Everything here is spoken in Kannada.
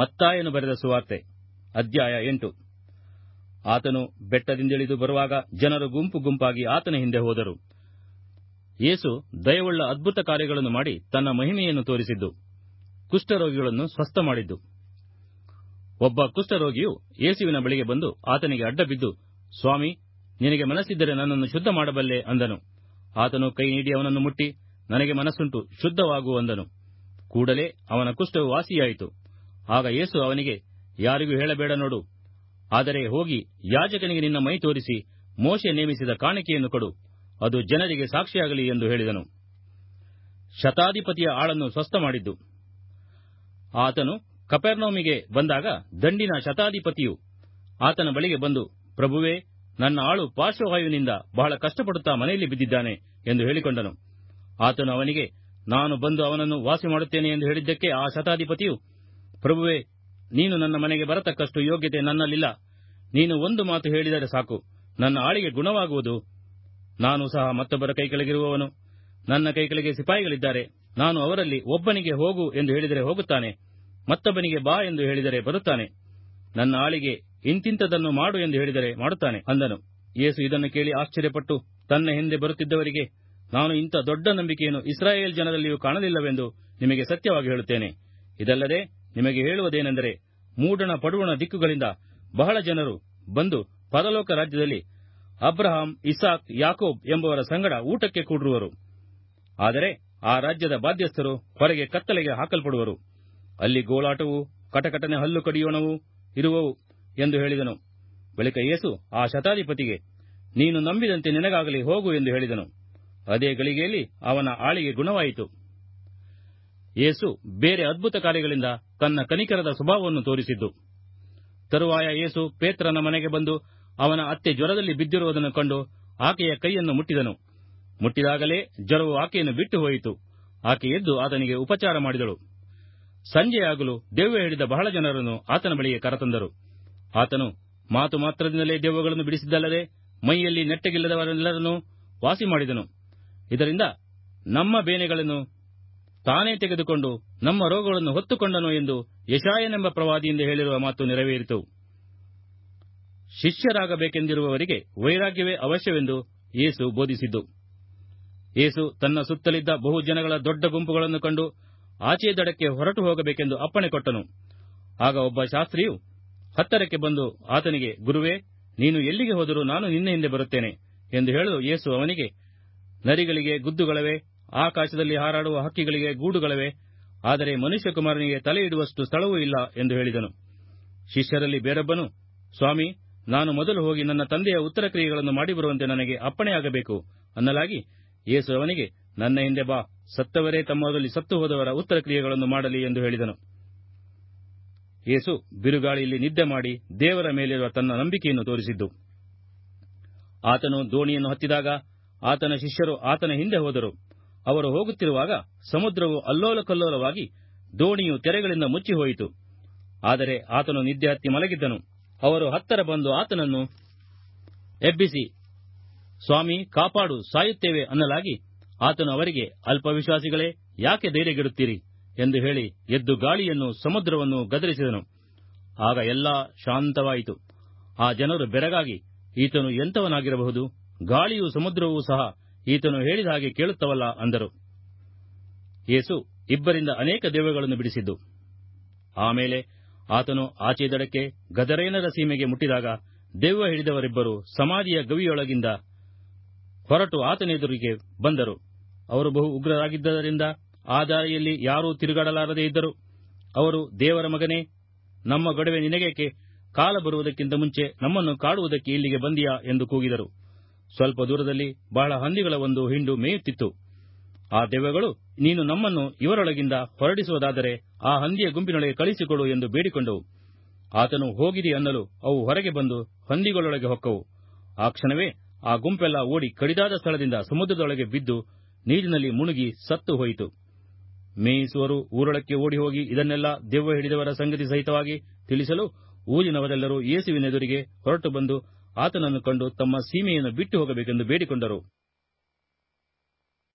ಮತ್ತಾಯನು ಬರೆದ ಸುವಾರ್ತೆ, ಅಧ್ಯಾಯ ಎಂಟು. ಆತನು ಬೆಟ್ಟದಿಂದಿಳಿದು ಬರುವಾಗ ಜನರು ಗುಂಪು ಗುಂಪಾಗಿ ಆತನ ಹಿಂದೆ ಹೋದರು. ಯೇಸು ದಯವುಳ್ಳ ಅದ್ಭುತ ಕಾರ್ಯಗಳನ್ನು ಮಾಡಿ ತನ್ನ ಮಹಿಮೆಯನ್ನು ತೋರಿಸಿದ್ದು, ಕುಷ್ಠರೋಗಿಗಳನ್ನು ಸ್ವಸ್ಥ ಮಾಡಿದ್ದು. ಒಬ್ಬ ಕುಷ್ಠರೋಗಿಯು ಯೇಸುವಿನ ಬಳಿಗೆ ಬಂದು ಆತನಿಗೆ ಅಡ್ಡಬಿದ್ದು, ಸ್ವಾಮಿ, ನಿನಗೆ ಮನಸ್ಸಿದ್ದರೆ ನನ್ನನ್ನು ಶುದ್ಧ ಮಾಡಬಲ್ಲೆ ಅಂದನು. ಆತನು ಕೈ ನೀಡಿ ಅವನನ್ನು ಮುಟ್ಟಿ, ನನಗೆ ಮನಸ್ಸುಂಟು, ಶುದ್ಧವಾಗು ಅಂದನು. ಕೂಡಲೇ ಅವನ ಕುಷ್ಠವು ವಾಸಿಯಾಯಿತು. ಆಗ ಯೇಸು ಅವನಿಗೆ, ಯಾರಿಗೂ ಹೇಳಬೇಡ ನೋಡು, ಆದರೆ ಹೋಗಿ ಯಾಜಕನಿಗೆ ನಿನ್ನ ಮೈ ತೋರಿಸಿ ಮೋಶೆ ನೇಮಿಸಿದ ಕಾಣಿಕೆಯನ್ನು ಕೊಡು, ಅದು ಜನರಿಗೆ ಸಾಕ್ಷಿಯಾಗಲಿ ಎಂದು ಹೇಳಿದನು. ಶತಾಧಿಪತಿಯ ಆಳನ್ನು ಸ್ವಸ್ಥ ಮಾಡಿದ್ದು. ಆತನು ಕಪೆರ್ನೌಮಿಗೆ ಬಂದಾಗ ದಂಡಿನ ಶತಾಧಿಪತಿಯು ಆತನ ಬಳಿಗೆ ಬಂದು, ಪ್ರಭುವೇ, ನನ್ನ ಆಳು ಪಾರ್ಶ್ವವಾಯುವಿನಿಂದ ಬಹಳ ಕಷ್ಟಪಡುತ್ತಾ ಮನೆಯಲ್ಲಿ ಬಿದ್ದಿದ್ದಾನೆ ಎಂದು ಹೇಳಿಕೊಂಡನು. ಆತನು ಅವನಿಗೆ, ನಾನು ಬಂದು ಅವನನ್ನು ವಾಸಿ ಮಾಡುತ್ತೇನೆ ಎಂದು ಹೇಳಿದ್ದಕ್ಕೆ ಆ ಶತಾಧಿಪತಿಯು ಪ್ರಭುವೇ, ನೀನು ನನ್ನ ಮನೆಗೆ ಬರತಕ್ಕಷ್ಟು ಯೋಗ್ಯತೆ ನನ್ನಲ್ಲಿಲ್ಲ. ನೀನು ಒಂದು ಮಾತು ಹೇಳಿದರೆ ಸಾಕು. ನನ್ನ ಆಳಿಗೆ ಗುಣವಾಗುವುದು. ನಾನು ಸಹ ಮತ್ತೊಬ್ಬರ ಕೈಕೆಳಗಿರುವವನು. ನನ್ನ ಕೈಕೆಳಗೆ ಸಿಪಾಯಿಗಳಿದ್ದಾರೆ. ನಾನು ಅವರಲ್ಲಿ ಒಬ್ಬನಿಗೆ ಹೋಗು ಎಂದು ಹೇಳಿದರೆ ಹೋಗುತ್ತಾನೆ. ಮತ್ತೊಬ್ಬನಿಗೆ ಬಾ ಎಂದು ಹೇಳಿದರೆ ಬರುತ್ತಾನೆ. ನನ್ನ ಆಳಿಗೆ ಇಂತಿಂತದನ್ನು ಮಾಡು ಎಂದು ಹೇಳಿದರೆ ಮಾಡುತ್ತಾನೆ ಅಂದನು. ಯೇಸು ಇದನ್ನು ಕೇಳಿ ಆಶ್ಚರ್ಯಪಟ್ಟು, ತನ್ನ ಹಿಂದೆ ಬರುತ್ತಿದ್ದವರಿಗೆ, ನಾನು ಇಂಥ ದೊಡ್ಡ ನಂಬಿಕೆಯನ್ನು ಇಸ್ರಾಯೇಲ್ ಜನರಲ್ಲಿಯೂ ಕಾಣಲಿಲ್ಲವೆಂದು ನಿಮಗೆ ಸತ್ಯವಾಗಿ ಹೇಳುತ್ತೇನೆ. ಇದಲ್ಲದೆ ನಿಮಗೆ ಹೇಳುವುದೇನೆಂದರೆ ಮೂಡಣ ಪಡುವಣ ದಿಕ್ಕುಗಳಿಂದ ಬಹಳ ಜನರು ಬಂದು ಪರಲೋಕ ರಾಜ್ಯದಲ್ಲಿ ಅಬ್ರಹಾಂ, ಇಸಾಕ್, ಯಾಕೋಬ್ ಎಂಬುವರ ಸಂಗಡ ಊಟಕ್ಕೆ ಕೂಡಿರುವರು ಆದರೆ ಆ ರಾಜ್ಯದ ಬಾಧ್ಯಸ್ಥರು ಹೊರಗೆ ಕತ್ತಲೆಗೆ ಹಾಕಲ್ಪಡುವರು. ಅಲ್ಲಿ ಗೋಳಾಟವು, ಕಟಕಟನೆ ಹಲ್ಲು ಕಡಿಯೋಣವು ಇರುವವು ಎಂದು ಹೇಳಿದನು. ಬಳಿಕ ಯೇಸು ಆ ಶತಾಧಿಪತಿಗೆ, ನೀನು ನಂಬಿದಂತೆ ನಿನಗಾಗಲಿ ಹೋಗು ಎಂದು ಹೇಳಿದನು. ಅದೇ ಗಳಿಗೆಯಲ್ಲಿ ಅವನ ಆಳಿಗೆ ಗುಣವಾಯಿತು. ಯೇಸು ಬೇರೆ ಅದ್ಭುತ ಕಾರ್ಯಗಳಿಂದ ತನ್ನ ಕನಿಕರದ ಸ್ವಭಾವವನ್ನು ತೋರಿಸಿದ್ದು. ತರುವಾಯ ಯೇಸು ಪೇತ್ರನ ಮನೆಗೆ ಬಂದು ಅವನ ಅತ್ತೆ ಜ್ವರದಲ್ಲಿ ಬಿದ್ದಿರುವುದನ್ನು ಕಂಡು ಆಕೆಯ ಕೈಯನ್ನು ಮುಟ್ಟಿದನು. ಮುಟ್ಟಿದಾಗಲೇ ಜ್ವರವು ಆಕೆಯನ್ನು ಬಿಟ್ಟು ಹೋಯಿತು. ಆಕೆ ಎದ್ದು ಆತನಿಗೆ ಉಪಚಾರ ಮಾಡಿದಳು. ಸಂಜೆಯಾಗಲು ದೆವ್ವ ಹಿಡಿದ ಬಹಳ ಜನರನ್ನು ಆತನ ಬಳಿಗೆ ಕರತಂದರು. ಆತನು ಮಾತು ಮಾತ್ರದಿಂದಲೇ ದೆವ್ವಗಳನ್ನು ಬಿಡಿಸಿದ್ದಲ್ಲದೆ ಮೈಯಲ್ಲಿ ನೆಟ್ಟಗಿಲ್ಲದವರೆಲ್ಲರನ್ನೂ ವಾಸಿ ಮಾಡಿದನು ಇದರಿಂದ ನಮ್ಮ ಬೇನೆಗಳನ್ನು ತಾನೇ ತೆಗೆದುಕೊಂಡು ನಮ್ಮ ರೋಗಗಳನ್ನು ಹೊತ್ತುಕೊಂಡನು ಎಂದು ಯಶಾಯನೆಂಬ ಪ್ರವಾದಿಯಿಂದ ಹೇಳಿರುವ ಮಾತು ನೆರವೇರಿತು. ಶಿಷ್ಯರಾಗಬೇಕೆಂದಿರುವವರಿಗೆ ವೈರಾಗ್ಯವೇ ಅವಶ್ಯವೆಂದು ಯೇಸು ಬೋಧಿಸಿದ್ದು. ಯೇಸು ತನ್ನ ಸುತ್ತಲಿದ್ದ ಬಹು ಜನಗಳ ದೊಡ್ಡ ಗುಂಪುಗಳನ್ನು ಕಂಡು ಆಚೆಯ ದಡಕ್ಕೆ ಹೊರಟು ಹೋಗಬೇಕೆಂದು ಅಪ್ಪಣೆ ಕೊಟ್ಟನು. ಆಗ ಒಬ್ಬ ಶಾಸ್ತ್ರಿಯು, ಹತ್ತರಕ್ಕೆ ಬಂದು ಆತನಿಗೆ, ಗುರುವೇ, ನೀನು ಎಲ್ಲಿಗೆ ಹೋದರೂ ನಾನು ನಿನ್ನ ಹಿಂದೆ ಬರುತ್ತೇನೆ ಎಂದು ಹೇಳಲು ಯೇಸು ಅವನಿಗೆ, ನರಿಗಳಿಗೆ ಗುದ್ದುಗಳವೆ ಆಕಾಶದಲ್ಲಿ ಹಾರಾಡುವ ಹಕ್ಕಿಗಳಿಗೆ ಗೂಡುಗಳಿವೆ, ಆದರೆ ಮನುಷ್ಯಕುಮಾರನಿಗೆ ತಲೆ ಇಡುವಷ್ಟು ಸ್ಥಳವೂ ಇಲ್ಲ ಎಂದು ಹೇಳಿದನು. ಶಿಷ್ಯರಲ್ಲಿ ಬೇರೊಬ್ಬನು, ಸ್ವಾಮಿ, ನಾನು ಮೊದಲು ಹೋಗಿ ನನ್ನ ತಂದೆಯ ಉತ್ತರ ಕ್ರಿಯೆಗಳನ್ನು ಮಾಡಿಬರುವಂತೆ ನನಗೆ ಅಪ್ಪಣೆಯಾಗಬೇಕು ಅನ್ನಲಾಗಿ ಯೇಸು ಅವನಿಗೆ, ನನ್ನ ಹಿಂದೆ ಬಾ, ಸತ್ತವರೇ ತಮ್ಮದಲ್ಲಿ ಸತ್ತು ಹೋದವರ ಉತ್ತರ ಕ್ರಿಯೆಗಳನ್ನು ಮಾಡಲಿ ಎಂದು ಹೇಳಿದನು. ಯೇಸು ಬಿರುಗಾಳಿಯಲ್ಲಿ ನಿದ್ದೆ ಮಾಡಿ ದೇವರ ಮೇಲಿರುವ ತನ್ನ ನಂಬಿಕೆಯನ್ನು ತೋರಿಸಿದ್ದು. ಆತನು ದೋಣಿಯನ್ನು ಹತ್ತಿದಾಗ ಆತನ ಶಿಷ್ಯರು ಆತನ ಹಿಂದೆ ಹೋದರು. ಅವರು ಹೋಗುತ್ತಿರುವಾಗ ಸಮುದ್ರವು ಅಲ್ಲೋಲಕಲ್ಲೋಲವಾಗಿ ದೋಣಿಯು ತೆರೆಗಳಿಂದ ಮುಚ್ಚಿಹೋಯಿತು. ಆದರೆ ಆತನು ನಿದ್ದೆ ಹತ್ತಿ ಮಲಗಿದ್ದನು. ಅವರು ಹತ್ತರ ಬಂದು ಆತನನ್ನು ಎಬ್ಬಿಸಿ, ಸ್ವಾಮಿ, ಕಾಪಾಡು, ಸಾಯುತ್ತೇವೆ ಅನ್ನಲಾಗಿ ಆತನು ಅವರಿಗೆ, ಅಲ್ಪವಿಶ್ವಾಸಿಗಳೇ, ಯಾಕೆ ಧೈರ್ಯಗೆಡುತ್ತೀರಿ? ಎಂದು ಹೇಳಿ ಎದ್ದು ಗಾಳಿಯನ್ನು ಸಮುದ್ರವನ್ನು ಗದರಿಸಿದನು. ಆಗ ಎಲ್ಲಾ ಶಾಂತವಾಯಿತು. ಆ ಜನರು ಬೆರಗಾಗಿ, ಈತನು ಎಂಥವನಾಗಿರಬಹುದು? ಗಾಳಿಯೂ ಸಮುದ್ರವೂ ಸಹ ಈತನು ಹೇಳಿದ ಹಾಗೆ ಕೇಳುತ್ತವಲ್ಲ ಅಂದರು. ಯೇಸು ಇಬ್ಬರಿಂದ ಅನೇಕ ದೇವಗಳನ್ನು ಬಿಡಿಸಿದ್ದು. ಆಮೇಲೆ ಆತನು ಆಚೆ ದಡಕ್ಕೆ ಗದರೇನರ ಸೀಮೆಗೆ ಮುಟ್ಟಿದಾಗ ದೆವ್ವ ಹಿಡಿದವರಿಬ್ಬರು ಸಮಾಧಿಯ ಗವಿಯೊಳಗಿಂದ ಹೊರಟು ಆತನೆದುರಿಗೆ ಬಂದರು. ಅವರು ಬಹು ಉಗ್ರರಾಗಿದ್ದರಿಂದ ಆ ದಾರಿಯಲ್ಲಿ ಯಾರೂ ತಿರುಗಾಡಲಾರದೇ ಇದ್ದರು. ಅವರು, ದೇವರ ಮಗನೇ, ನಮ್ಮ ಗೊಡವೆ ನಿನಗೇಕೆ? ಕಾಲ ಬರುವುದಕ್ಕಿಂತ ಮುಂಚೆ ನಮ್ಮನ್ನು ಕಾಡುವುದಕ್ಕೆ ಇಲ್ಲಿಗೆ ಬಂದಿಯಾ? ಎಂದು ಕೂಗಿದರು. ಸ್ವಲ್ಪ ದೂರದಲ್ಲಿ ಬಹಳ ಹಂದಿಗಳ ಒಂದು ಹಿಂಡು ಮೇಯುತ್ತಿತ್ತು. ಆ ದೆವ್ವಗಳು, ನೀನು ನಮ್ಮನ್ನು ಇವರೊಳಗಿಂದ ಹೊರಡಿಸುವುದಾದರೆ ಆ ಹಂದಿಯ ಗುಂಪಿನೊಳಗೆ ಕಳಿಸಿಕೊಡು ಎಂದು ಬೇಡಿಕೊಂಡವು. ಆತನು ಹೋಗಿದೆ ಅನ್ನಲು ಅವು ಹೊರಗೆ ಬಂದು ಹಂದಿಗಳೊಳಗೆ ಹೊಕ್ಕವು. ಆ ಕ್ಷಣವೇ ಆ ಗುಂಪೆಲ್ಲ ಓಡಿ ಕಡಿದಾದ ಸ್ಥಳದಿಂದ ಸಮುದ್ರದೊಳಗೆ ಬಿದ್ದು ನೀರಿನಲ್ಲಿ ಮುಳುಗಿ ಸತ್ತು ಹೋಯಿತು. ಮೇಯಿಸುವರು ಊರೊಳಕ್ಕೆ ಓಡಿ ಹೋಗಿ ಇದನ್ನೆಲ್ಲ ದೆವ್ವ ಹಿಡಿದವರ ಸಂಗತಿ ಸಹಿತವಾಗಿ ತಿಳಿಸಲು ಊರಿನವರೆಲ್ಲರೂ ಯೇಸುವಿನೆದುರಿಗೆ ಹೊರಟು ಬಂದು ಆತನನ್ನು ಕಂಡು ತಮ್ಮ ಸೀಮೆಯನ್ನು ಬಿಟ್ಟು ಹೋಗಬೇಕೆಂದು ಬೇಡಿಕೊಂಡರು.